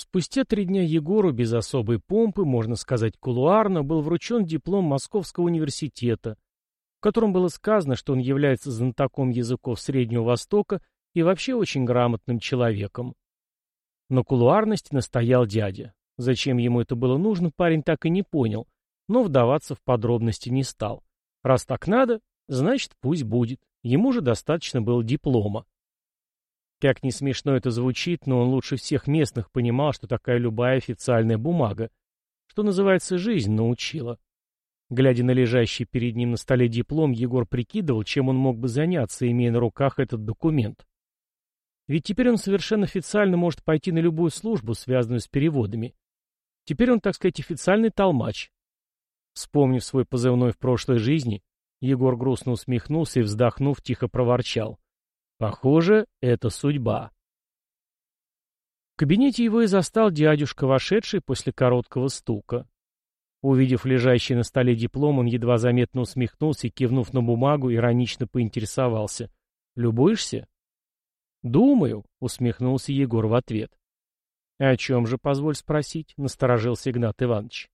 Спустя три дня Егору без особой помпы, можно сказать кулуарно, был вручен диплом Московского университета, в котором было сказано, что он является знатоком языков Среднего Востока и вообще очень грамотным человеком. На кулуарности настоял дядя. Зачем ему это было нужно, парень так и не понял, но вдаваться в подробности не стал. Раз так надо, значит, пусть будет. Ему же достаточно было диплома. Как не смешно это звучит, но он лучше всех местных понимал, что такая любая официальная бумага, что называется, жизнь научила. Глядя на лежащий перед ним на столе диплом, Егор прикидывал, чем он мог бы заняться, имея на руках этот документ. Ведь теперь он совершенно официально может пойти на любую службу, связанную с переводами. Теперь он, так сказать, официальный толмач. Вспомнив свой позывной в прошлой жизни, Егор грустно усмехнулся и, вздохнув, тихо проворчал. Похоже, это судьба. В кабинете его и застал дядюшка, вошедший после короткого стука. Увидев лежащий на столе диплом, он едва заметно усмехнулся и, кивнув на бумагу, иронично поинтересовался. «Любуешься?» «Думаю», — усмехнулся Егор в ответ. «О чем же, позволь спросить?» — насторожился Игнат Иванович.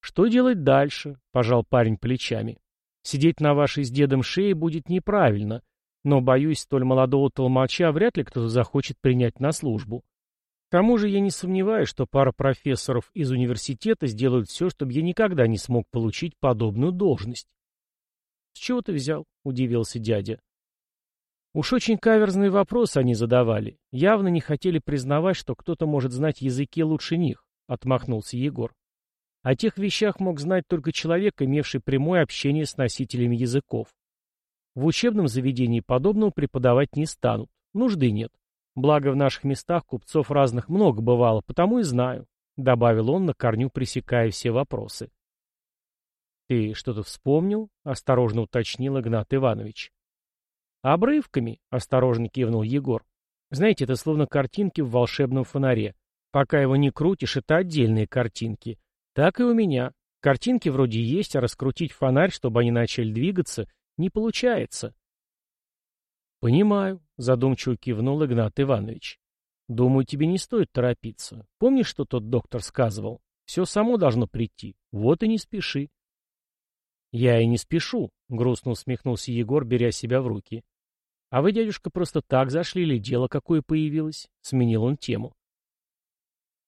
«Что делать дальше?» — пожал парень плечами. «Сидеть на вашей с дедом шее будет неправильно, но, боюсь, столь молодого толмача вряд ли кто-то захочет принять на службу. К тому же я не сомневаюсь, что пара профессоров из университета сделают все, чтобы я никогда не смог получить подобную должность. — С чего ты взял? — удивился дядя. Уж очень каверзные вопросы они задавали. Явно не хотели признавать, что кто-то может знать языки лучше них, — отмахнулся Егор. О тех вещах мог знать только человек, имевший прямое общение с носителями языков. В учебном заведении подобного преподавать не станут. Нужды нет. Благо в наших местах купцов разных много бывало, потому и знаю, — добавил он, на корню пресекая все вопросы. — Ты что-то вспомнил? — осторожно уточнил Игнат Иванович. — Обрывками, — осторожно кивнул Егор. — Знаете, это словно картинки в волшебном фонаре. Пока его не крутишь, это отдельные картинки. Так и у меня. Картинки вроде есть, а раскрутить фонарь, чтобы они начали двигаться, не получается. Понимаю, задумчиво кивнул Игнат Иванович. Думаю, тебе не стоит торопиться. Помнишь, что тот доктор сказывал? Все само должно прийти. Вот и не спеши. Я и не спешу, грустно усмехнулся Егор, беря себя в руки. А вы, дядюшка, просто так зашли или дело какое появилось? Сменил он тему.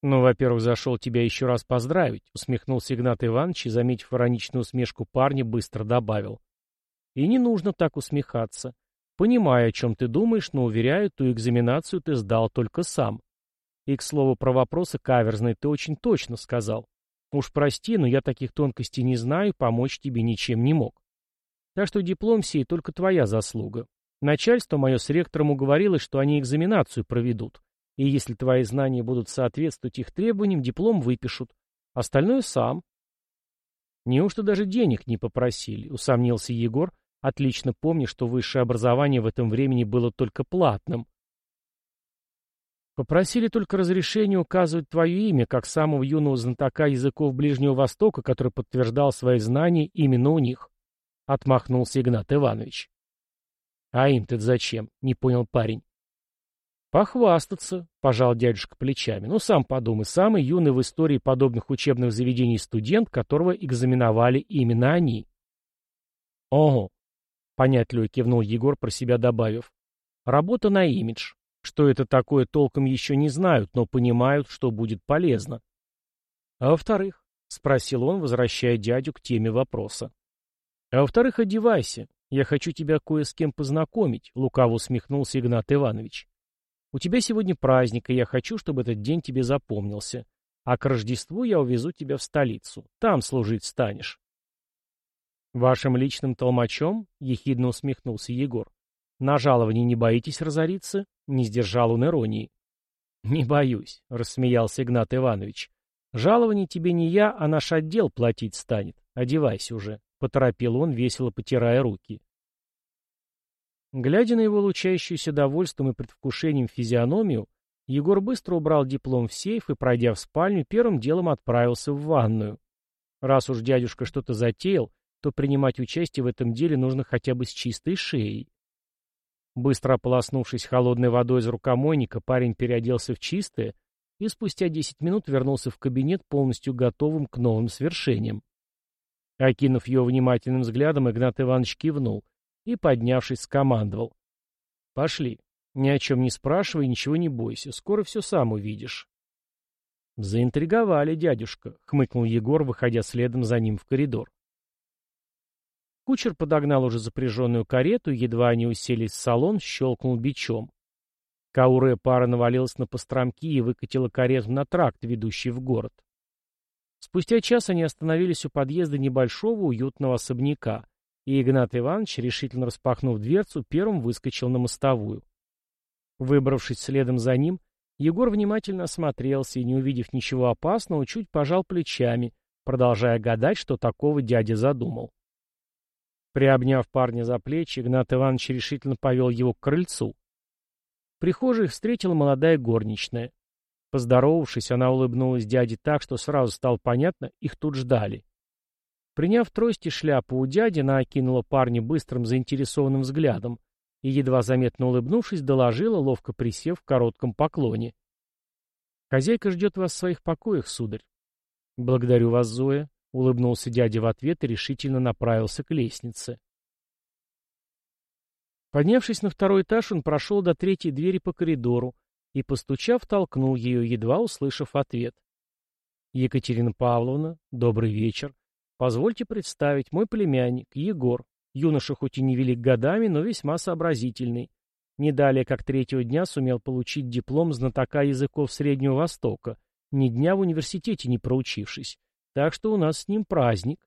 «Ну, во-первых, зашел тебя еще раз поздравить», — усмехнулся Игнат Иванович и, заметив ироничную усмешку парня, быстро добавил. И не нужно так усмехаться. Понимаю, о чем ты думаешь, но, уверяю, ту экзаменацию ты сдал только сам. И, к слову, про вопросы каверзные ты очень точно сказал. Уж прости, но я таких тонкостей не знаю, помочь тебе ничем не мог. Так что диплом сей только твоя заслуга. Начальство мое с ректором уговорилось, что они экзаменацию проведут. И если твои знания будут соответствовать их требованиям, диплом выпишут. Остальное сам. Неужто даже денег не попросили, усомнился Егор, Отлично помни, что высшее образование в этом времени было только платным. Попросили только разрешения указывать твое имя, как самого юного знатока языков Ближнего Востока, который подтверждал свои знания именно у них. Отмахнулся Игнат Иванович. А им-то зачем? Не понял парень. Похвастаться, пожал дядюшка плечами. Ну, сам подумай, самый юный в истории подобных учебных заведений студент, которого экзаменовали именно они. Ого, Понятливо кивнул Егор, про себя добавив. Работа на имидж. Что это такое, толком еще не знают, но понимают, что будет полезно. А во-вторых, спросил он, возвращая дядю к теме вопроса. А во-вторых, одевайся. Я хочу тебя кое с кем познакомить, лукаво усмехнулся Игнат Иванович. У тебя сегодня праздник, и я хочу, чтобы этот день тебе запомнился. А к Рождеству я увезу тебя в столицу. Там служить станешь. «Вашим личным толмачом?» — ехидно усмехнулся Егор. «На жалование не боитесь разориться?» — не сдержал он иронии. «Не боюсь», — рассмеялся Игнат Иванович. «Жалование тебе не я, а наш отдел платить станет. Одевайся уже», — поторопил он, весело потирая руки. Глядя на его лучающуюся довольством и предвкушением физиономию, Егор быстро убрал диплом в сейф и, пройдя в спальню, первым делом отправился в ванную. Раз уж дядюшка что-то затеял, то принимать участие в этом деле нужно хотя бы с чистой шеей. Быстро ополоснувшись холодной водой из рукомойника, парень переоделся в чистое, и спустя десять минут вернулся в кабинет, полностью готовым к новым свершениям. Окинув ее внимательным взглядом, Игнат Иванович кивнул и, поднявшись, скомандовал. «Пошли. Ни о чем не спрашивай, ничего не бойся. Скоро все сам увидишь». «Заинтриговали, дядюшка», — хмыкнул Егор, выходя следом за ним в коридор. Кучер подогнал уже запряженную карету, едва они уселись в салон, щелкнул бичом. Каурая пара навалилась на постромки и выкатила карету на тракт, ведущий в город. Спустя час они остановились у подъезда небольшого уютного особняка, и Игнат Иванович, решительно распахнув дверцу, первым выскочил на мостовую. Выбравшись следом за ним, Егор внимательно осмотрелся и, не увидев ничего опасного, чуть пожал плечами, продолжая гадать, что такого дядя задумал. Приобняв парня за плечи, Игнат Иванович решительно повел его к крыльцу. В прихожей их встретила молодая горничная. Поздоровавшись, она улыбнулась дяде так, что сразу стало понятно, их тут ждали. Приняв трость и шляпу у дяди, она окинула парня быстрым заинтересованным взглядом и, едва заметно улыбнувшись, доложила, ловко присев в коротком поклоне. «Хозяйка ждет вас в своих покоях, сударь». «Благодарю вас, Зоя», — улыбнулся дядя в ответ и решительно направился к лестнице. Поднявшись на второй этаж, он прошел до третьей двери по коридору и, постучав, толкнул ее, едва услышав ответ. «Екатерина Павловна, добрый вечер. Позвольте представить, мой племянник, Егор. Юноша хоть и не велик годами, но весьма сообразительный. Не далее, как третьего дня, сумел получить диплом знатока языков Среднего Востока, ни дня в университете не проучившись. Так что у нас с ним праздник.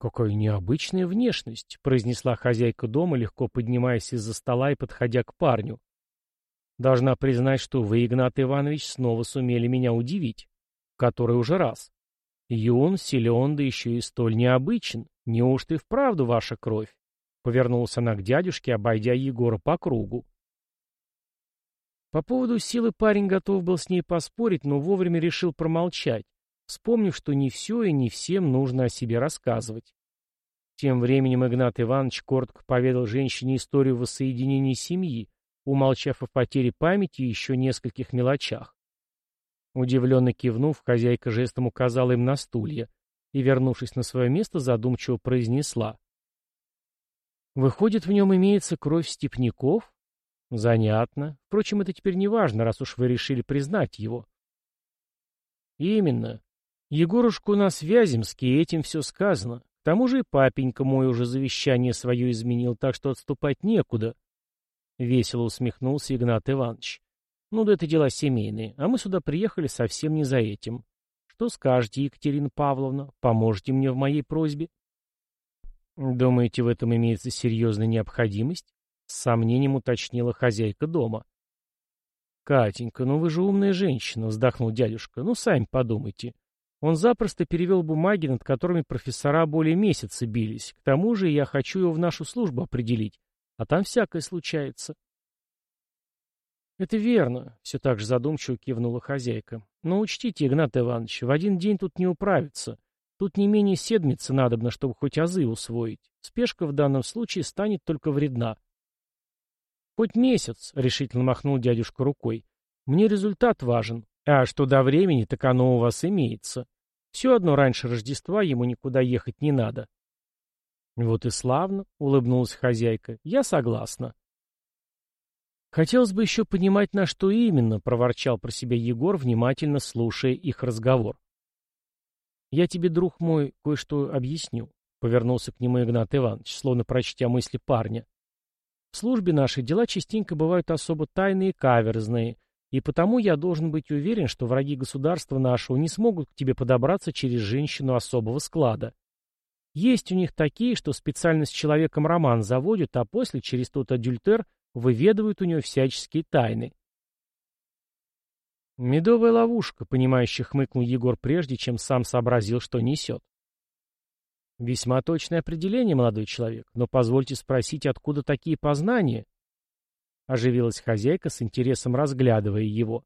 «Какая необычная внешность», — произнесла хозяйка дома, легко поднимаясь из-за стола и подходя к парню. «Должна признать, что вы, Игнат Иванович, снова сумели меня удивить. Который уже раз. Юн, силен, да еще и столь необычен. Неужто и вправду ваша кровь?» Повернулся она к дядюшке, обойдя Егора по кругу. По поводу силы парень готов был с ней поспорить, но вовремя решил промолчать, вспомнив, что не все и не всем нужно о себе рассказывать. Тем временем Игнат Иванович коротко поведал женщине историю воссоединения семьи, умолчав о потере памяти и еще нескольких мелочах. Удивленно кивнув, хозяйка жестом указала им на стулья и, вернувшись на свое место, задумчиво произнесла. «Выходит, в нем имеется кровь степняков? Занятно. Впрочем, это теперь не важно, раз уж вы решили признать его». «Именно. Егорушка у нас Вяземский, и этим все сказано. К тому же и папенька мой уже завещание свое изменил, так что отступать некуда. Весело усмехнулся Игнат Иванович. Ну да это дела семейные, а мы сюда приехали совсем не за этим. Что скажете, Екатерина Павловна? Поможете мне в моей просьбе? Думаете, в этом имеется серьезная необходимость? С сомнением уточнила хозяйка дома. «Катенька, ну вы же умная женщина», — вздохнул дядюшка. «Ну, сами подумайте. Он запросто перевел бумаги, над которыми профессора более месяца бились. К тому же я хочу его в нашу службу определить. А там всякое случается». «Это верно», — все так же задумчиво кивнула хозяйка. «Но учтите, Игнат Иванович, в один день тут не управиться. Тут не менее седмицы надобно, чтобы хоть азы усвоить. Спешка в данном случае станет только вредна. «Хоть месяц», — решительно махнул дядюшка рукой. «Мне результат важен. А что до времени, так оно у вас имеется. Все одно раньше Рождества ему никуда ехать не надо». «Вот и славно», — улыбнулась хозяйка. «Я согласна». «Хотелось бы еще понимать, на что именно», — проворчал про себя Егор, внимательно слушая их разговор. «Я тебе, друг мой, кое-что объясню», — повернулся к нему Игнат Иванович, словно прочтя мысли парня. В службе нашей дела частенько бывают особо тайные и каверзные, и потому я должен быть уверен, что враги государства нашего не смогут к тебе подобраться через женщину особого склада. Есть у них такие, что специально с человеком роман заводят, а после через тот адюльтер выведывают у него всяческие тайны. «Медовая ловушка», — понимающе хмыкнул Егор прежде, чем сам сообразил, что несет. Весьма точное определение, молодой человек, но позвольте спросить, откуда такие познания? Оживилась хозяйка с интересом разглядывая его.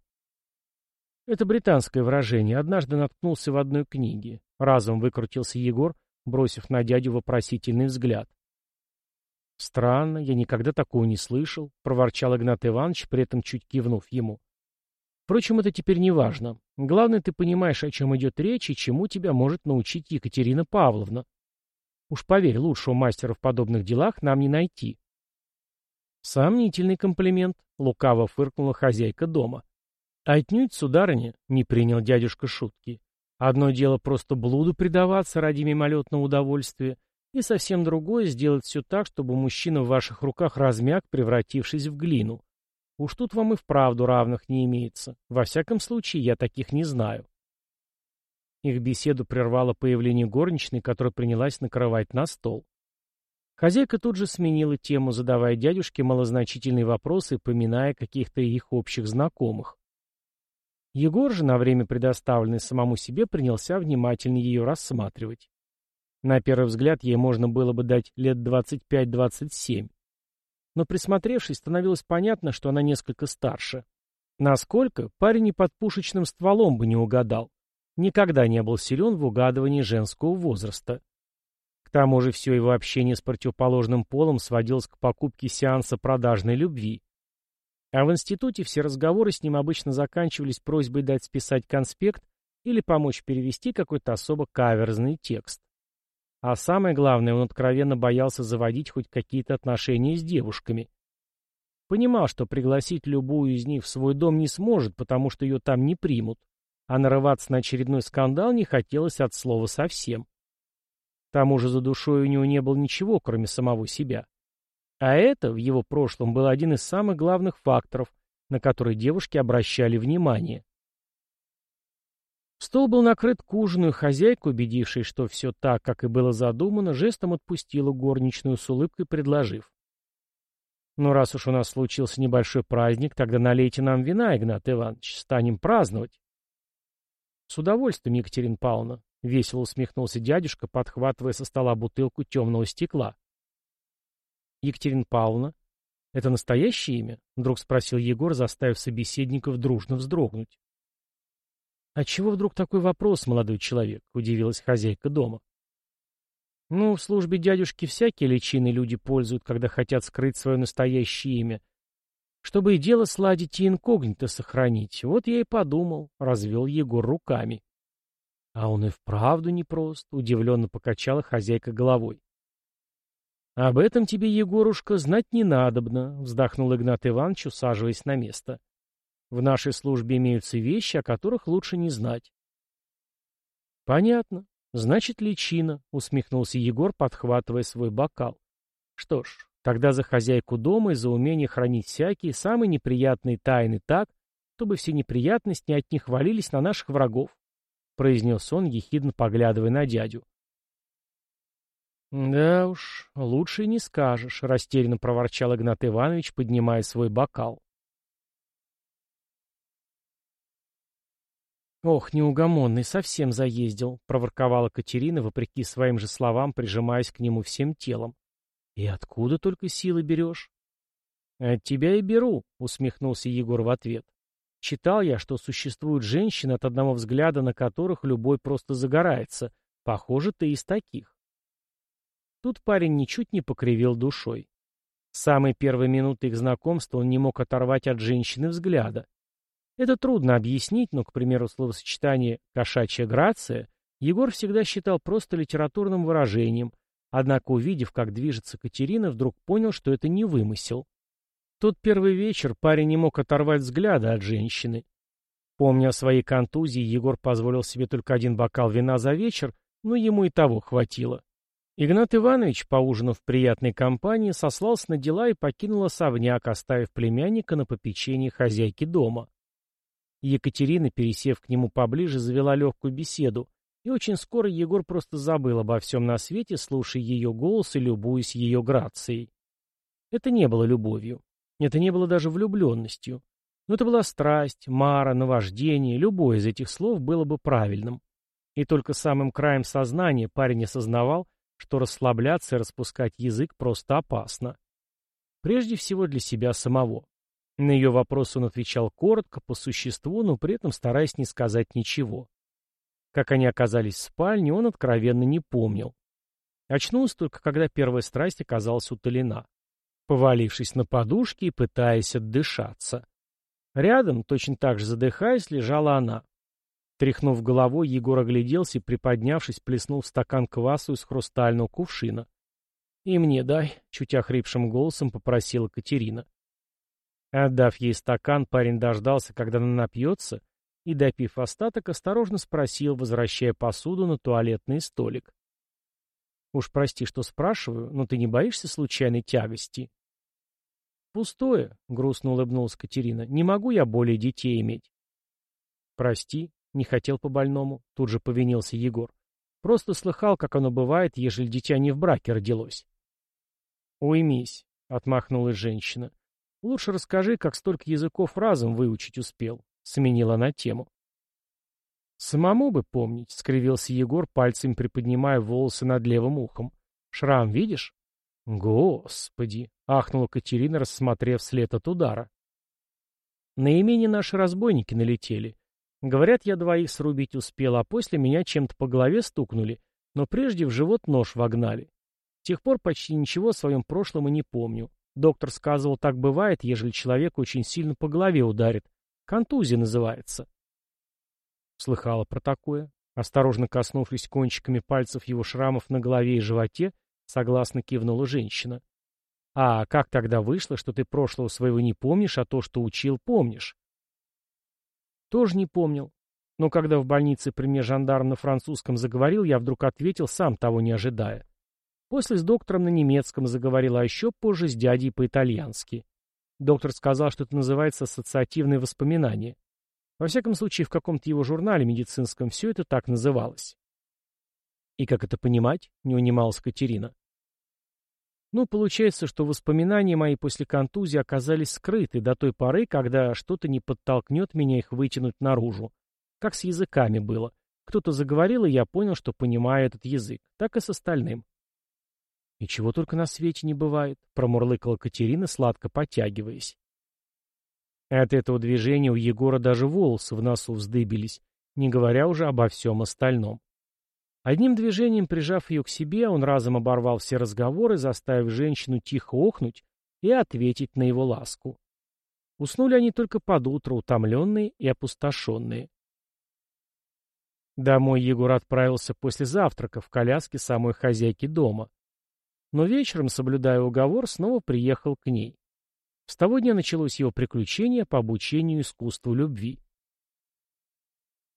Это британское выражение. Однажды наткнулся в одной книге. Разом выкрутился Егор, бросив на дядю вопросительный взгляд. «Странно, я никогда такого не слышал», — проворчал Игнат Иванович, при этом чуть кивнув ему. Впрочем, это теперь не важно. Главное, ты понимаешь, о чем идет речь и чему тебя может научить Екатерина Павловна. Уж поверь, лучшего мастера в подобных делах нам не найти. Сомнительный комплимент, лукаво фыркнула хозяйка дома. Отнюдь, сударыня, не принял дядюшка шутки. Одно дело просто блуду предаваться ради мимолетного удовольствия, и совсем другое сделать все так, чтобы мужчина в ваших руках размяк, превратившись в глину. Уж тут вам и вправду равных не имеется. Во всяком случае, я таких не знаю. Их беседу прервало появление горничной, которая принялась накрывать на стол. Хозяйка тут же сменила тему, задавая дядюшке малозначительные вопросы, поминая каких-то их общих знакомых. Егор же, на время предоставленный самому себе, принялся внимательно ее рассматривать. На первый взгляд ей можно было бы дать лет 25-27. Но присмотревшись, становилось понятно, что она несколько старше. Насколько, парень и под пушечным стволом бы не угадал. Никогда не был силен в угадывании женского возраста. К тому же все его общение с противоположным полом сводилось к покупке сеанса продажной любви. А в институте все разговоры с ним обычно заканчивались просьбой дать списать конспект или помочь перевести какой-то особо каверзный текст. А самое главное, он откровенно боялся заводить хоть какие-то отношения с девушками. Понимал, что пригласить любую из них в свой дом не сможет, потому что ее там не примут, а нарываться на очередной скандал не хотелось от слова совсем. К тому же за душой у него не было ничего, кроме самого себя. А это в его прошлом был один из самых главных факторов, на который девушки обращали внимание. Стол был накрыт к ужину, и хозяйка, убедившись, что все так, как и было задумано, жестом отпустила горничную с улыбкой, предложив. «Ну, раз уж у нас случился небольшой праздник, тогда налейте нам вина, Игнат Иванович, станем праздновать». «С удовольствием, Екатерина Павловна», — весело усмехнулся дядюшка, подхватывая со стола бутылку темного стекла. «Екатерина Павловна? Это настоящее имя?» — вдруг спросил Егор, заставив собеседников дружно вздрогнуть. «А чего вдруг такой вопрос, молодой человек?» — удивилась хозяйка дома. «Ну, в службе дядюшки всякие личины люди пользуют, когда хотят скрыть свое настоящее имя. Чтобы и дело сладить, и инкогнито сохранить. Вот я и подумал», — развел Егор руками. «А он и вправду непрост», — удивленно покачала хозяйка головой. «Об этом тебе, Егорушка, знать не надобно», — вздохнул Игнат Иванович, усаживаясь на место. В нашей службе имеются вещи, о которых лучше не знать. Понятно. Значит, личина, усмехнулся Егор, подхватывая свой бокал. Что ж, тогда за хозяйку дома и за умение хранить всякие самые неприятные тайны так, чтобы все неприятности от них валились на наших врагов, произнес он, ехидно поглядывая на дядю. «Да уж, лучше не скажешь», — растерянно проворчал Игнат Иванович, поднимая свой бокал. «Ох, неугомонный, совсем заездил», — проворковала Катерина, вопреки своим же словам, прижимаясь к нему всем телом. «И откуда только силы берешь?» «От тебя и беру», — усмехнулся Егор в ответ. «Читал я, что существуют женщины, от одного взгляда на которых любой просто загорается. Похоже, ты из таких». Тут парень ничуть не покривил душой. С самой первой минуты их знакомства он не мог оторвать от женщины взгляда. Это трудно объяснить, но, к примеру, словосочетание «кошачья грация» Егор всегда считал просто литературным выражением, однако, увидев, как движется Катерина, вдруг понял, что это не вымысел. Тот первый вечер парень не мог оторвать взгляда от женщины. Помня о своей контузии, Егор позволил себе только один бокал вина за вечер, но ему и того хватило. Игнат Иванович, поужинав в приятной компании, сослался на дела и покинул особняк, оставив племянника на попечении хозяйки дома. Екатерина, пересев к нему поближе, завела легкую беседу, и очень скоро Егор просто забыл обо всем на свете, слушая ее голос и любуясь ее грацией. Это не было любовью. Это не было даже влюбленностью. Но это была страсть, мара, наваждение, любое из этих слов было бы правильным. И только самым краем сознания парень осознавал, что расслабляться и распускать язык просто опасно. Прежде всего для себя самого. На ее вопрос он отвечал коротко, по существу, но при этом стараясь не сказать ничего. Как они оказались в спальне, он откровенно не помнил. Очнулся только, когда первая страсть оказалась утолена, повалившись на подушке и пытаясь отдышаться. Рядом, точно так же задыхаясь, лежала она. Тряхнув головой, Егор огляделся и, приподнявшись, плеснул в стакан квасу из хрустального кувшина. «И мне дай», — чуть охрипшим голосом попросила Катерина. Отдав ей стакан, парень дождался, когда она напьется, и, допив остаток, осторожно спросил, возвращая посуду на туалетный столик. «Уж прости, что спрашиваю, но ты не боишься случайной тягости?» «Пустое», — грустно улыбнулась Катерина. «Не могу я более детей иметь». «Прости, не хотел по-больному», — тут же повинился Егор. «Просто слыхал, как оно бывает, ежели дитя не в браке родилось». «Уймись», — отмахнулась женщина. «Лучше расскажи, как столько языков разом выучить успел», — сменила она тему. «Самому бы помнить», — скривился Егор, пальцем приподнимая волосы над левым ухом. «Шрам видишь?» «Господи!» — ахнула Катерина, рассмотрев след от удара. На наши разбойники налетели. Говорят, я двоих срубить успел, а после меня чем-то по голове стукнули, но прежде в живот нож вогнали. С тех пор почти ничего о своем прошлом и не помню. Доктор сказывал, так бывает, ежели человек очень сильно по голове ударит. Контузия называется. Слыхала про такое. Осторожно коснувшись кончиками пальцев его шрамов на голове и животе, Согласно кивнула женщина. А как тогда вышло, что ты прошлого своего не помнишь, а то, что учил, помнишь? Тоже не помнил. Но когда в больнице при мне жандарм на французском заговорил, я вдруг ответил, сам того не ожидая. После с доктором на немецком заговорил, а еще позже с дядей по-итальянски. Доктор сказал, что это называется ассоциативное воспоминание. Во всяком случае, в каком-то его журнале медицинском все это так называлось. «И как это понимать?» — не унималась Катерина. Ну, получается, что воспоминания мои после контузии оказались скрыты до той поры, когда что-то не подтолкнет меня их вытянуть наружу. Как с языками было. Кто-то заговорил, и я понял, что понимаю этот язык. Так и с остальным. «И чего только на свете не бывает», — промурлыкала Катерина, сладко потягиваясь. От этого движения у Егора даже волосы в носу вздыбились, не говоря уже обо всем остальном. Одним движением, прижав ее к себе, он разом оборвал все разговоры, заставив женщину тихо охнуть и ответить на его ласку. Уснули они только под утро, утомленные и опустошенные. Домой Егор отправился после завтрака в коляске самой хозяйки дома. Но вечером, соблюдая уговор, снова приехал к ней. С того дня началось его приключение по обучению искусству любви.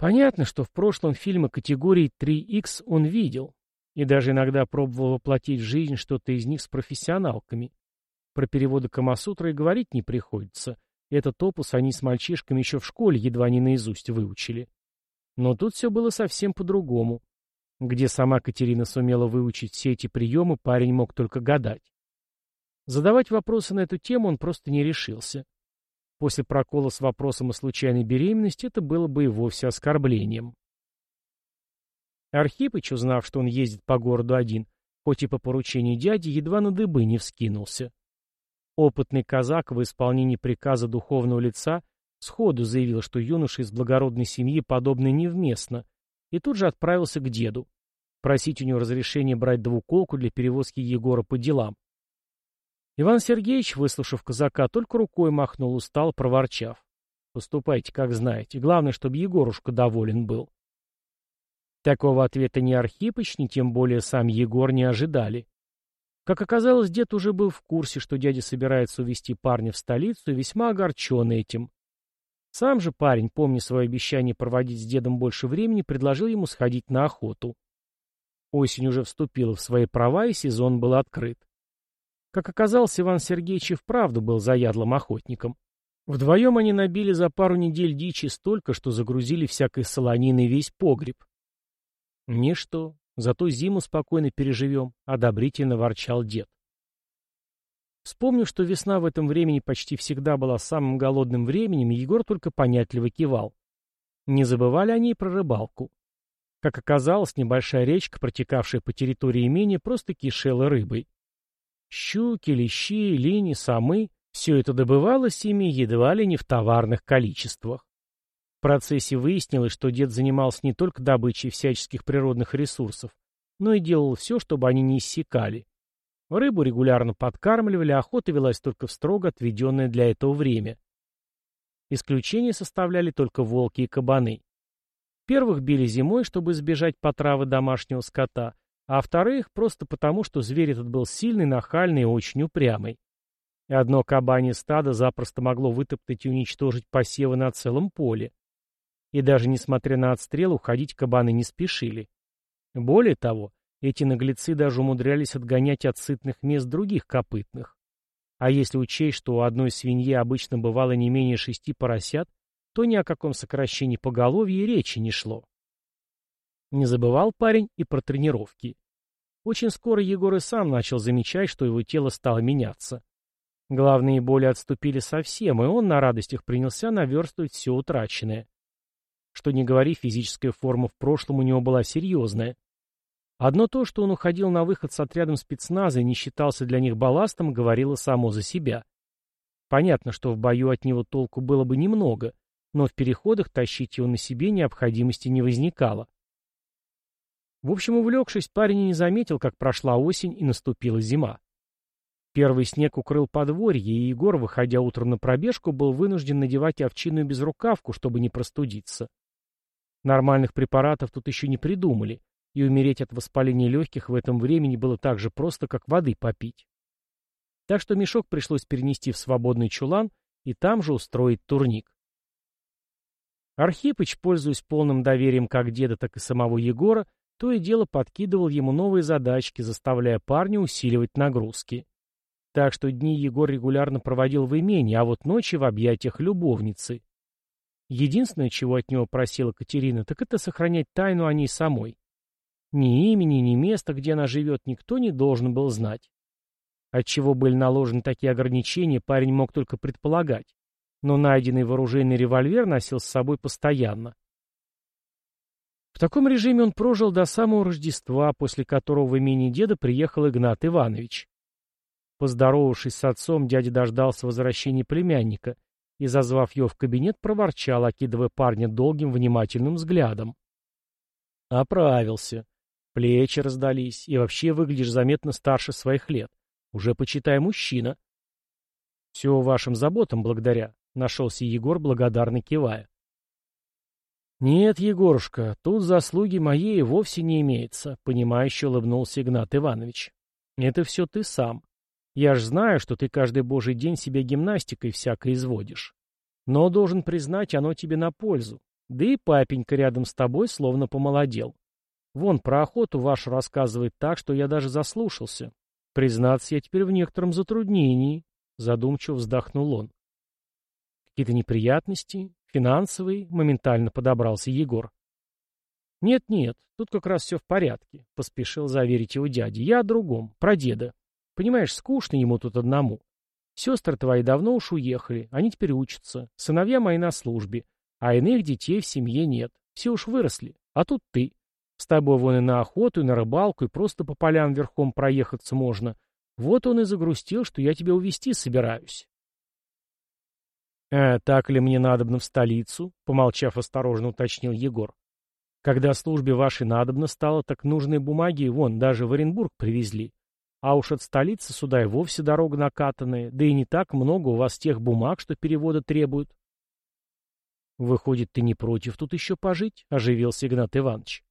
Понятно, что в прошлом фильмы категории 3Х он видел, и даже иногда пробовал воплотить в жизнь что-то из них с профессионалками. Про переводы Камасутры и говорить не приходится. Этот опус они с мальчишками еще в школе едва не наизусть выучили. Но тут все было совсем по-другому. Где сама Катерина сумела выучить все эти приемы, парень мог только гадать. Задавать вопросы на эту тему он просто не решился. После прокола с вопросом о случайной беременности это было бы и вовсе оскорблением. Архипыч, узнав, что он ездит по городу один, хоть и по поручению дяди, едва на дыбы не вскинулся. Опытный казак в исполнении приказа духовного лица сходу заявил, что юноша из благородной семьи подобное невместно, и тут же отправился к деду, просить у него разрешения брать двуколку для перевозки Егора по делам. Иван Сергеевич, выслушав казака, только рукой махнул, устал, проворчав. «Поступайте, как знаете. Главное, чтобы Егорушка доволен был». Такого ответа ни Архипыч, ни тем более сам Егор не ожидали. Как оказалось, дед уже был в курсе, что дядя собирается увезти парня в столицу и весьма огорчен этим. Сам же парень, помня свое обещание проводить с дедом больше времени, предложил ему сходить на охоту. Осень уже вступила в свои права, и сезон был открыт. Как оказалось, Иван Сергеевич и вправду был заядлым охотником. Вдвоем они набили за пару недель дичи столько, что загрузили всякой солонины весь погреб. «Ничто, зато зиму спокойно переживем», — одобрительно ворчал дед. Вспомнив, что весна в этом времени почти всегда была самым голодным временем, Егор только понятливо кивал. Не забывали они и про рыбалку. Как оказалось, небольшая речка, протекавшая по территории имения, просто кишела рыбой. Щуки, лещи, лини, самы — все это добывалось ими едва ли не в товарных количествах. В процессе выяснилось, что дед занимался не только добычей всяческих природных ресурсов, но и делал все, чтобы они не иссякали. Рыбу регулярно подкармливали, охота велась только в строго отведенное для этого время. Исключение составляли только волки и кабаны. Первых били зимой, чтобы избежать потравы домашнего скота, а вторых просто потому, что зверь этот был сильный, нахальный и очень упрямый. И одно кабанье стадо запросто могло вытоптать и уничтожить посевы на целом поле. И даже несмотря на отстрел, уходить кабаны не спешили. Более того, эти наглецы даже умудрялись отгонять от сытных мест других копытных. А если учесть, что у одной свиньи обычно бывало не менее шести поросят, то ни о каком сокращении поголовья и речи не шло. Не забывал парень и про тренировки. Очень скоро Егор и сам начал замечать, что его тело стало меняться. Главные боли отступили совсем, и он на радостях принялся наверстывать все утраченное. Что не говори, физическая форма в прошлом у него была серьезная. Одно то, что он уходил на выход с отрядом спецназа и не считался для них балластом, говорило само за себя. Понятно, что в бою от него толку было бы немного, но в переходах тащить его на себе необходимости не возникало. В общем, увлекшись, парень не заметил, как прошла осень и наступила зима. Первый снег укрыл подворье, и Егор, выходя утром на пробежку, был вынужден надевать овчинную безрукавку, чтобы не простудиться. Нормальных препаратов тут еще не придумали, и умереть от воспаления легких в этом времени было так же просто, как воды попить. Так что мешок пришлось перенести в свободный чулан и там же устроить турник. Архипыч, пользуясь полным доверием как деда, так и самого Егора, то и дело подкидывал ему новые задачки, заставляя парня усиливать нагрузки. Так что дни Егор регулярно проводил в имении, а вот ночи в объятиях любовницы. Единственное, чего от него просила Катерина, так это сохранять тайну о ней самой. Ни имени, ни места, где она живет, никто не должен был знать. Отчего были наложены такие ограничения, парень мог только предполагать. Но найденный вооруженный револьвер носил с собой постоянно. В таком режиме он прожил до самого Рождества, после которого в имени деда приехал Игнат Иванович. Поздоровавшись с отцом, дядя дождался возвращения племянника и, зазвав его в кабинет, проворчал, окидывая парня долгим внимательным взглядом. Оправился. Плечи раздались, и вообще выглядишь заметно старше своих лет. Уже, почитай, мужчина. Все вашим заботам благодаря, — нашелся Егор, благодарно кивая. «Нет, Егорушка, тут заслуги моей вовсе не имеется», — понимающе улыбнулся Игнат Иванович. «Это все ты сам. Я ж знаю, что ты каждый божий день себя гимнастикой всяко изводишь. Но, должен признать, оно тебе на пользу. Да и папенька рядом с тобой словно помолодел. Вон, про охоту вашу рассказывает так, что я даже заслушался. Признаться, я теперь в некотором затруднении, — задумчиво вздохнул он. Какие-то неприятности? Финансовые? Моментально подобрался Егор. «Нет-нет, тут как раз все в порядке», — поспешил заверить его дядя. «Я о другом, про деда. Понимаешь, скучно ему тут одному. Сестры твои давно уж уехали, они теперь учатся. Сыновья мои на службе, а иных детей в семье нет. Все уж выросли, а тут ты. С тобой вон и на охоту, и на рыбалку, и просто по полям верхом проехаться можно. Вот он и загрустил, что я тебя увезти собираюсь. «Э, так ли мне надобно в столицу?» — помолчав осторожно уточнил Егор. «Когда службе вашей надобно стало, так нужные бумаги вон даже в Оренбург привезли. А уж от столицы сюда и вовсе дорога накатанная, да и не так много у вас тех бумаг, что перевода требуют. Выходит, ты не против тут еще пожить? — оживился Игнат Иванович.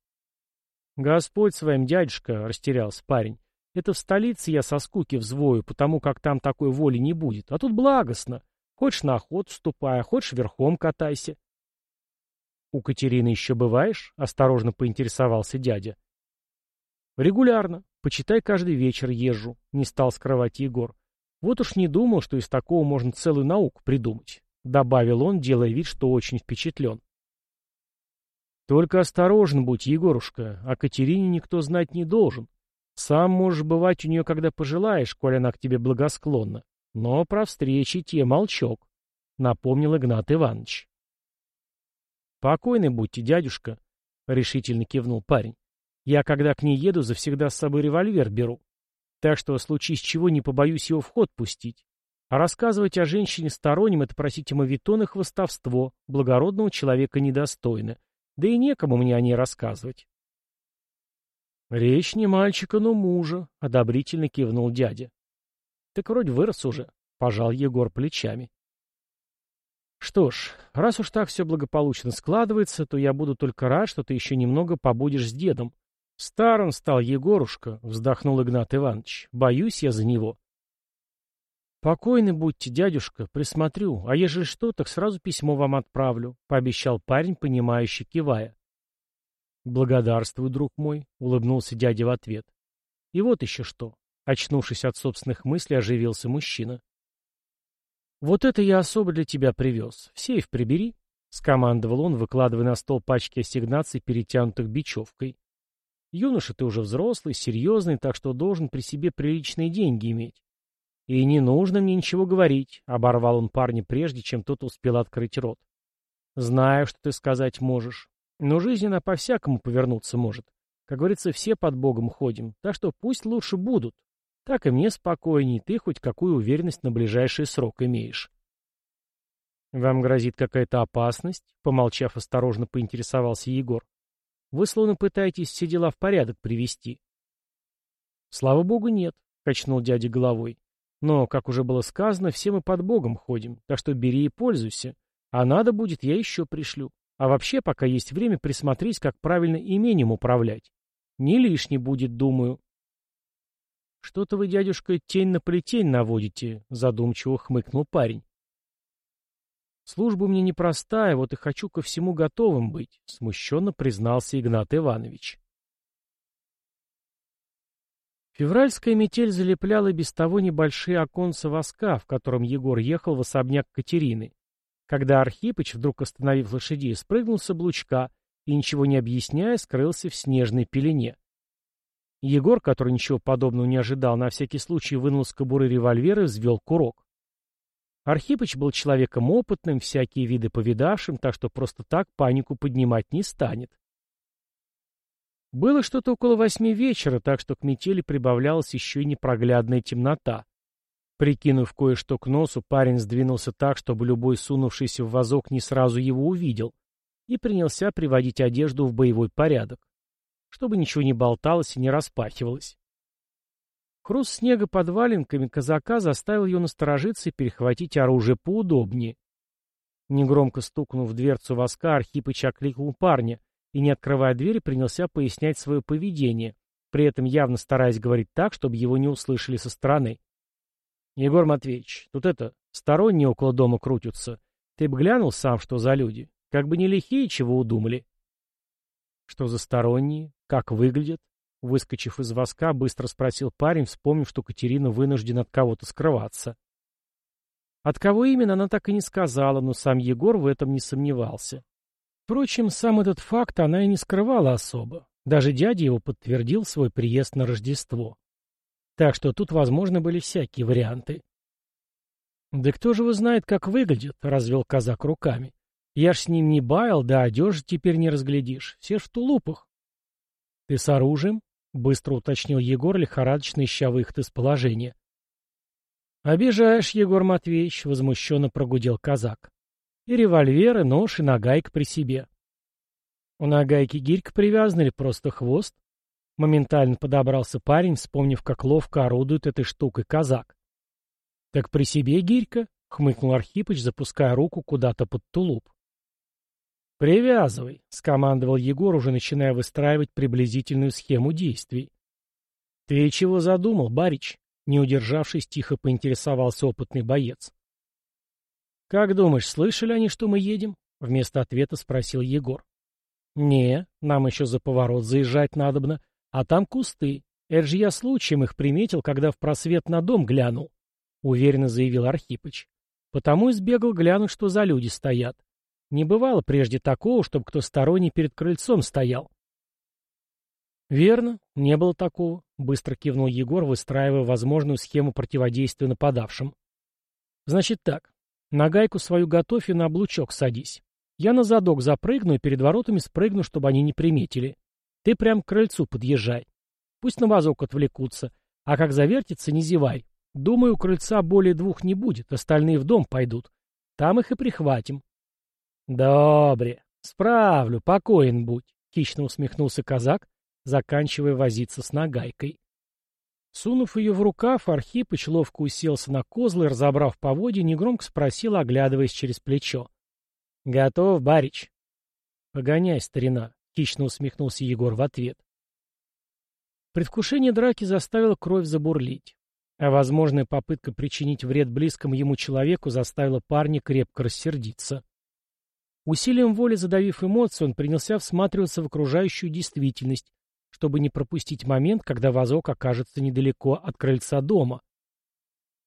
Господь своим дядюшка, — растерялся парень. Это в столице я со скуки взвою, потому как там такой воли не будет. А тут благостно. Хочешь на охоту ступай, а хочешь верхом катайся. — У Катерины еще бываешь? — осторожно поинтересовался дядя. — Регулярно. Почитай, каждый вечер езжу, — не стал скрывать Егор. Вот уж не думал, что из такого можно целую науку придумать, — добавил он, делая вид, что очень впечатлен. Только осторожен будь, Егорушка, о Катерине никто знать не должен. Сам можешь бывать у нее, когда пожелаешь, коль она к тебе благосклонна. Но про встречи те молчок, — напомнил Игнат Иванович. — Покойный будьте, дядюшка, — решительно кивнул парень. Я, когда к ней еду, завсегда с собой револьвер беру. Так что, случись чего, не побоюсь его в ход пустить. А рассказывать о женщине сторонним — это просить мавитон и хвостовство, благородного человека недостойно. Да и некому мне о ней рассказывать. «Речь не мальчика, но мужа», — одобрительно кивнул дядя. «Так вроде вырос уже», — пожал Егор плечами. Что ж, раз уж так все благополучно складывается, то я буду только рад, что ты еще немного побудешь с дедом. Старым стал Егорушка, вздохнул Игнат Иванович. Боюсь я за него. «Покойны будьте, дядюшка, присмотрю, а ежели что, так сразу письмо вам отправлю», — пообещал парень, понимающий, кивая. «Благодарствую, друг мой», — улыбнулся дядя в ответ. «И вот еще что». Очнувшись от собственных мыслей, оживился мужчина. «Вот это я особо для тебя привез. В сейф прибери», — скомандовал он, выкладывая на стол пачки ассигнаций, перетянутых бечевкой. «Юноша, ты уже взрослый, серьезный, так что должен при себе приличные деньги иметь. «И не нужно мне ничего говорить», — оборвал он парня прежде, чем тот успел открыть рот. «Знаю, что ты сказать можешь. Но жизнь она по-всякому повернуться может. Как говорится, все под Богом ходим, так что пусть лучше будут. Так и мне спокойней, ты хоть какую уверенность на ближайший срок имеешь». «Вам грозит какая-то опасность?» — помолчав, осторожно поинтересовался Егор. «Вы словно пытаетесь все дела в порядок привести». «Слава богу, нет», — качнул дядя головой. Но, как уже было сказано, все мы под Богом ходим, так что бери и пользуйся. А надо будет, я еще пришлю. А вообще, пока есть время, присмотрись, как правильно имением управлять. Не лишний будет, думаю. Что-то вы, дядюшка, тень на плетень наводите, задумчиво хмыкнул парень. Служба мне непростая, вот и хочу ко всему готовым быть, смущенно признался Игнат Иванович. Февральская метель залепляла без того небольшие оконца воска, в котором Егор ехал в особняк Катерины, когда Архипыч, вдруг остановив лошадей, спрыгнул с облучка и, ничего не объясняя, скрылся в снежной пелене. Егор, который ничего подобного не ожидал, на всякий случай вынул с кобуры револьвер и взвел курок. Архипыч был человеком опытным, всякие виды повидавшим, так что просто так панику поднимать не станет. Было что-то около восьми вечера, так что к метели прибавлялась еще и непроглядная темнота. Прикинув кое-что к носу, парень сдвинулся так, чтобы любой сунувшийся в вазок не сразу его увидел, и принялся приводить одежду в боевой порядок, чтобы ничего не болталось и не распахивалось. Хруст снега под валенками казака заставил ее насторожиться и перехватить оружие поудобнее. Негромко стукнув в дверцу воска, Архипыч окликнул парня, и, не открывая двери, принялся пояснять свое поведение, при этом явно стараясь говорить так, чтобы его не услышали со стороны. «Егор Матвеевич, тут это, сторонние около дома крутятся. Ты бы глянул сам, что за люди? Как бы не лихие, чего удумали?» «Что за сторонние? Как выглядят?» Выскочив из воска, быстро спросил парень, вспомнив, что Катерина вынуждена от кого-то скрываться. От кого именно, она так и не сказала, но сам Егор в этом не сомневался. Впрочем, сам этот факт она и не скрывала особо. Даже дядя его подтвердил свой приезд на Рождество. Так что тут, возможно, были всякие варианты. «Да кто же его знает, как выглядит?» — развел казак руками. «Я ж с ним не баял, да одежи теперь не разглядишь. Все ж в тулупах». «Ты с оружием?» — быстро уточнил Егор, лихорадочно ища выход из положения. «Обижаешь, Егор Матвеевич», — возмущенно прогудел казак. И револьвер, и нож, и нагайка при себе. У нагайки гирька привязана или просто хвост? Моментально подобрался парень, вспомнив, как ловко орудует этой штукой казак. «Так при себе гирька?» — хмыкнул Архипыч, запуская руку куда-то под тулуп. «Привязывай», — скомандовал Егор, уже начиная выстраивать приблизительную схему действий. «Ты чего задумал, барич?» — не удержавшись, тихо поинтересовался опытный боец. «Как думаешь, слышали они, что мы едем?» — вместо ответа спросил Егор. «Не, нам еще за поворот заезжать надобно, а там кусты. Это же я случаем их приметил, когда в просвет на дом глянул», — уверенно заявил Архипыч. «Потому и сбегал глянуть, что за люди стоят. Не бывало прежде такого, чтобы кто сторонний перед крыльцом стоял». «Верно, не было такого», — быстро кивнул Егор, выстраивая возможную схему противодействия нападавшим. «Значит так, на гайку свою готовь и на облучок садись. Я на задок запрыгну и перед воротами спрыгну, чтобы они не приметили. Ты прям к крыльцу подъезжай. Пусть на вазок отвлекутся. А как завертится, не зевай. Думаю, у крыльца более двух не будет, остальные в дом пойдут. Там их и прихватим. Добре, справлю, покоен будь, хищно усмехнулся казак, заканчивая возиться с нагайкой. Сунув ее в рукав, Архипыч ловко уселся на козлы разобрав поводья, негромко спросил, оглядываясь через плечо. — Готов, барич? — Погоняй, старина, — хищно усмехнулся Егор в ответ. Предвкушение драки заставило кровь забурлить, а возможная попытка причинить вред близкому ему человеку заставила парня крепко рассердиться. Усилием воли задавив эмоции, он принялся всматриваться в окружающую действительность, чтобы не пропустить момент, когда вазок окажется недалеко от крыльца дома.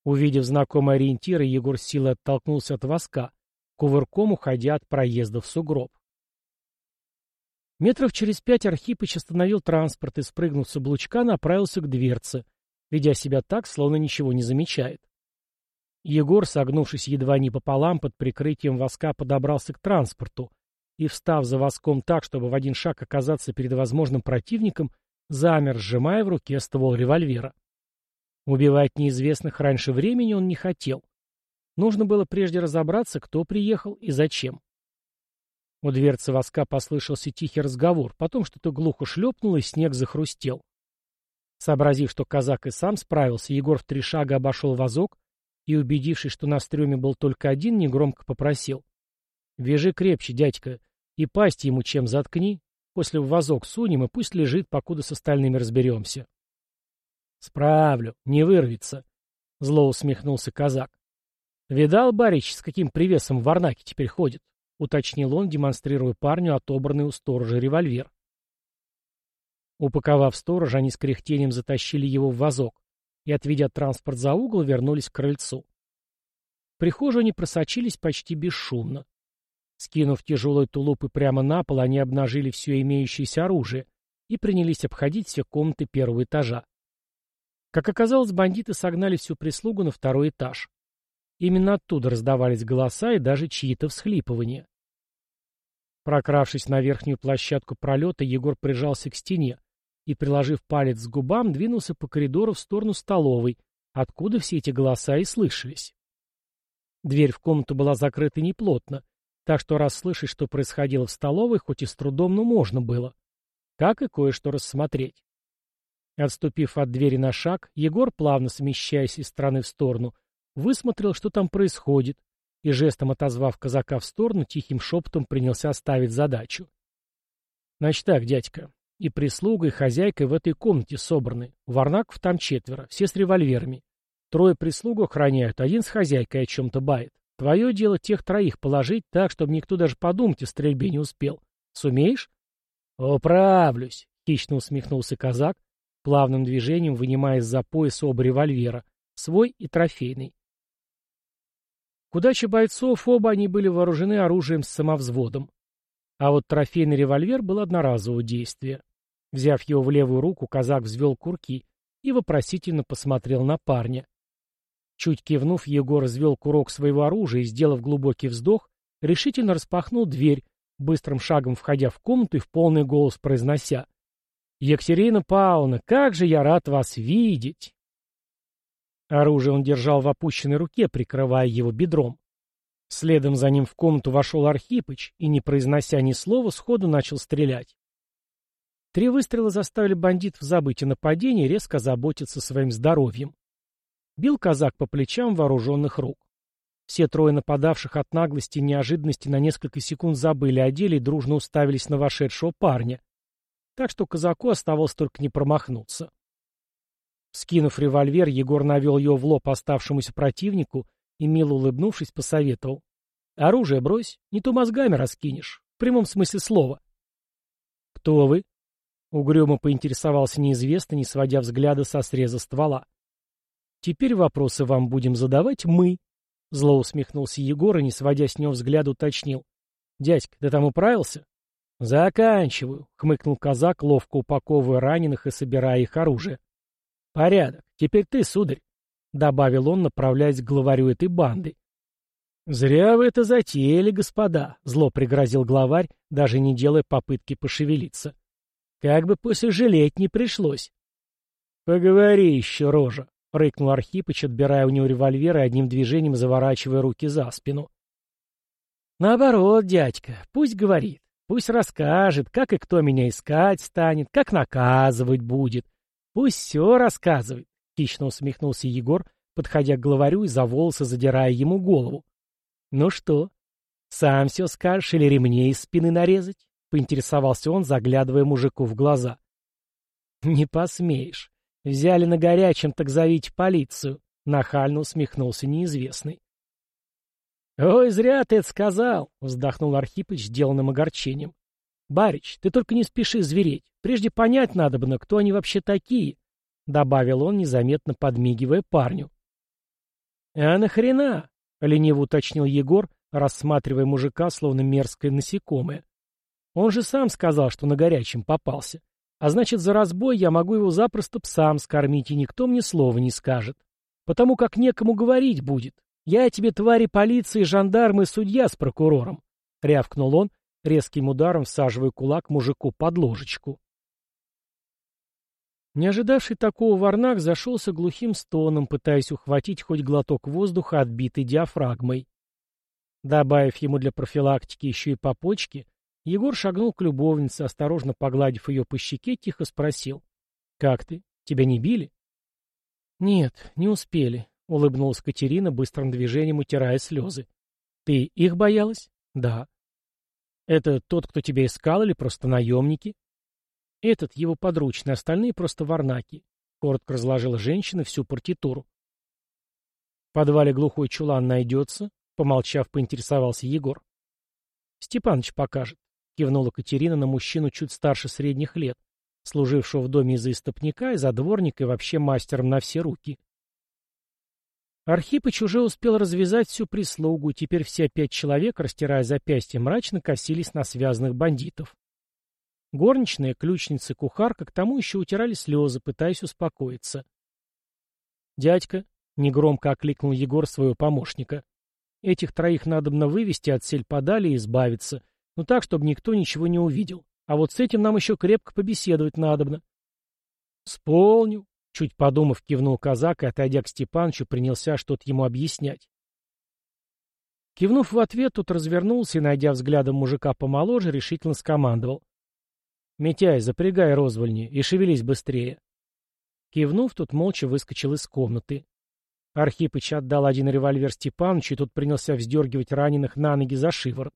Увидев знакомые ориентиры, Егор силой оттолкнулся от воска, кувырком уходя от проезда в сугроб. Метров через пять Архипыч остановил транспорт и, спрыгнув с облучка, направился к дверце, ведя себя так, словно ничего не замечает. Егор, согнувшись едва не пополам, под прикрытием воска подобрался к транспорту и, встав за воском так, чтобы в один шаг оказаться перед возможным противником, замер, сжимая в руке ствол револьвера. Убивать неизвестных раньше времени он не хотел. Нужно было прежде разобраться, кто приехал и зачем. У дверцы воска послышался тихий разговор, потом что-то глухо шлепнуло, и снег захрустел. Сообразив, что казак и сам справился, Егор в три шага обошел вазок и, убедившись, что на стреме был только один, негромко попросил. «Вяжи крепче, дядька, и пасть ему чем заткни. После в вазок сунем, и пусть лежит, покуда с остальными разберемся». «Справлю, не вырвется», — зло усмехнулся казак. «Видал, барич, с каким привесом в Варнаке теперь ходит?» — уточнил он, демонстрируя парню отобранный у сторожа револьвер. Упаковав сторожа, они с кряхтением затащили его в вазок и, отведя транспорт за угол, вернулись к крыльцу. В они просочились почти бесшумно. Скинув тяжелые тулупы прямо на пол, они обнажили все имеющееся оружие и принялись обходить все комнаты первого этажа. Как оказалось, бандиты согнали всю прислугу на второй этаж. Именно оттуда раздавались голоса и даже чьи-то всхлипывания. Прокравшись на верхнюю площадку пролета, Егор прижался к стене, и, приложив палец к губам, двинулся по коридору в сторону столовой, откуда все эти голоса и слышались. Дверь в комнату была закрыта неплотно, так что расслышать, что происходило в столовой, хоть и с трудом, но можно было. Как и кое-что рассмотреть. Отступив от двери на шаг, Егор, плавно смещаясь из стороны в сторону, высмотрел, что там происходит, и жестом отозвав казака в сторону, тихим шепотом принялся ставить задачу. «Значит так, дядька, и прислуга, и хозяйка в этой комнате собраны. Варнаков там четверо, все с револьверами. Трое прислугу охраняют, один с хозяйкой о чем-то бает. Твое дело тех троих положить так, чтобы никто даже подумать о стрельбе не успел. Сумеешь? Управлюсь, хищно усмехнулся казак, плавным движением вынимая из-за пояса оба револьвера, свой и трофейный. К удаче бойцов оба они были вооружены оружием с самовзводом. А вот трофейный револьвер был одноразового действия. Взяв его в левую руку, казак взвел курки и вопросительно посмотрел на парня. Чуть кивнув, Егор развел курок своего оружия и, сделав глубокий вздох, решительно распахнул дверь, быстрым шагом входя в комнату и в полный голос произнося «Екатерина Павловна, как же я рад вас видеть!» Оружие он держал в опущенной руке, прикрывая его бедром. Следом за ним в комнату вошел Архипыч и, не произнося ни слова, сходу начал стрелять. Три выстрела заставили бандитов забыть о нападении и резко заботиться своим здоровьем. Бил казак по плечам вооруженных рук. Все трое нападавших от наглости и неожиданности на несколько секунд забыли о деле и дружно уставились на вошедшего парня. Так что казаку оставалось только не промахнуться. Скинув револьвер, Егор навел его в лоб оставшемуся противнику и, мило улыбнувшись, посоветовал. «Оружие брось, не то мозгами раскинешь, в прямом смысле слова». «Кто вы?» Угрюмо поинтересовался неизвестный, не сводя взгляда со среза ствола. «Теперь вопросы вам будем задавать мы», — зло усмехнулся Егор и, не сводя с него взгляда, уточнил. «Дядька, ты там управился?» «Заканчиваю», — хмыкнул казак, ловко упаковывая раненых и собирая их оружие. «Порядок. Теперь ты, сударь», — добавил он, направляясь к главарю этой банды. «Зря вы это затеяли, господа», — зло пригрозил главарь, даже не делая попытки пошевелиться. Как бы после жалеть не пришлось. — Поговори еще, рожа, — рыкнул Архипыч, отбирая у него револьвер и одним движением заворачивая руки за спину. — Наоборот, дядька, пусть говорит, пусть расскажет, как и кто меня искать станет, как наказывать будет. Пусть все рассказывает, — хищно усмехнулся Егор, подходя к главарю и за волосы задирая ему голову. «Ну что, сам все скажешь или ремней из спины нарезать?» — поинтересовался он, заглядывая мужику в глаза. «Не посмеешь. Взяли на горячем, так зовите полицию», — нахально усмехнулся неизвестный. «Ой, зря ты это сказал», — вздохнул Архипыч сделанным огорчением. «Барич, ты только не спеши звереть. Прежде понять надо бы, кто они вообще такие», — добавил он, незаметно подмигивая парню. «А нахрена?» — лениво уточнил Егор, рассматривая мужика, словно мерзкое насекомое. «Он же сам сказал, что на горячем попался. А значит, за разбой я могу его запросто псам скормить, и никто мне слова не скажет. Потому как некому говорить будет. Я тебе, твари полиции, жандармы судья с прокурором», — рявкнул он, резким ударом всаживая кулак мужику под ложечку. Не ожидавший такого варнак зашелся глухим стоном, пытаясь ухватить хоть глоток воздуха, отбитый диафрагмой. Добавив ему для профилактики еще и по почке, Егор шагнул к любовнице, осторожно погладив ее по щеке, тихо спросил. «Как ты? Тебя не били?» «Нет, не успели», — улыбнулась Катерина, быстрым движением утирая слезы. «Ты их боялась?» «Да». «Это тот, кто тебя искал, или просто наемники?» Этот его подручный, остальные просто варнаки. Коротко разложила женщина всю партитуру. В подвале глухой чулан найдется, помолчав, поинтересовался Егор. Степаныч покажет, кивнула Катерина на мужчину чуть старше средних лет, служившего в доме из-за истопника, из-за дворника и вообще мастером на все руки. Архипыч уже успел развязать всю прислугу, и теперь все пять человек, растирая запястья, мрачно косились на связанных бандитов. Горничная, ключница кухарка к тому еще утирали слезы, пытаясь успокоиться. «Дядька», — негромко окликнул Егор своего помощника, — «этих троих надобно вывести от сель подали и избавиться, но так, чтобы никто ничего не увидел. А вот с этим нам еще крепко побеседовать надобно». «Сполню», — чуть подумав, кивнул казак и, отойдя к Степанчу, принялся что-то ему объяснять. Кивнув в ответ, тот развернулся и, найдя взглядом мужика помоложе, решительно скомандовал. «Митяй, запрягай розвольни и шевелись быстрее». Кивнув, тот молча выскочил из комнаты. Архипыч отдал один револьвер Степанычу, и тот принялся вздергивать раненых на ноги за шиворот.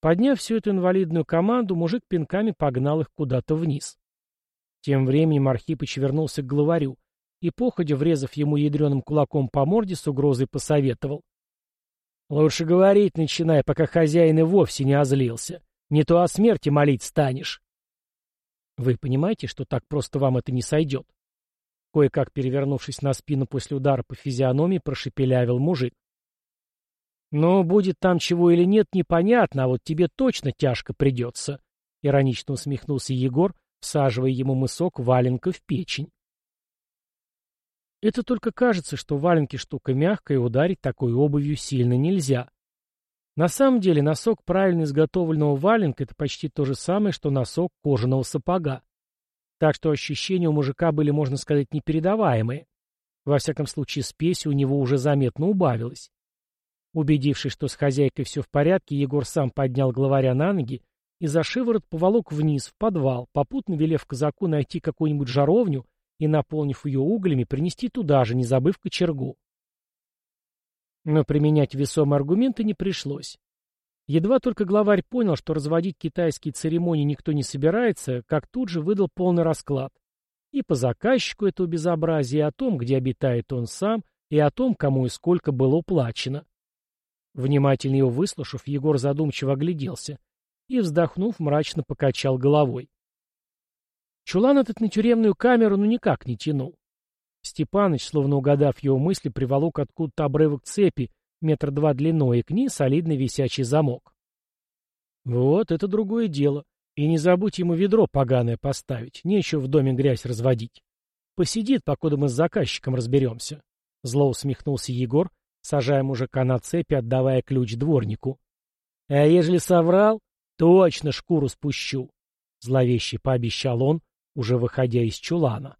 Подняв всю эту инвалидную команду, мужик пинками погнал их куда-то вниз. Тем временем Архипыч вернулся к главарю и, походя, врезав ему ядреным кулаком по морде, с угрозой посоветовал. «Лучше говорить начинай, пока хозяин и вовсе не озлился. Не то о смерти молить станешь. Вы понимаете, что так просто вам это не сойдет? Кое-как перевернувшись на спину после удара по физиономии, прошепелявил мужик. «Ну, будет там чего или нет, непонятно, а вот тебе точно тяжко придется», — иронично усмехнулся Егор, всаживая ему мысок валенка в печень. Это только кажется, что валенки штука мягкая, ударить такой обувью сильно нельзя. На самом деле носок правильно изготовленного валенка – это почти то же самое, что носок кожаного сапога. Так что ощущения у мужика были, можно сказать, непередаваемые. Во всяком случае, спеси у него уже заметно убавилось. Убедившись, что с хозяйкой все в порядке, Егор сам поднял главаря на ноги и за шиворот поволок вниз, в подвал, попутно велев казаку найти какую-нибудь жаровню и, наполнив ее углями, принести туда же, не забыв кочергу. Но применять весомые аргументы не пришлось. Едва только главарь понял, что разводить китайские церемонии никто не собирается, как тут же выдал полный расклад. И по заказчику этого безобразия, о том, где обитает он сам, и о том, кому и сколько было уплачено. Внимательно его выслушав, Егор задумчиво огляделся и, вздохнув, мрачно покачал головой. Чулан этот на тюремную камеру ну никак не тянул. Степаныч, словно угадав его мысли, приволок откуда-то обрывок цепи, метр два длиной, и к ней солидный висячий замок. Вот, это другое дело. И не забудь ему ведро поганое поставить, нечего в доме грязь разводить. Посидит, покуда мы с заказчиком разберемся. Зло усмехнулся Егор, сажая мужика на цепи, отдавая ключ дворнику. А ежели соврал, точно шкуру спущу. Зловеще пообещал он, уже выходя из чулана.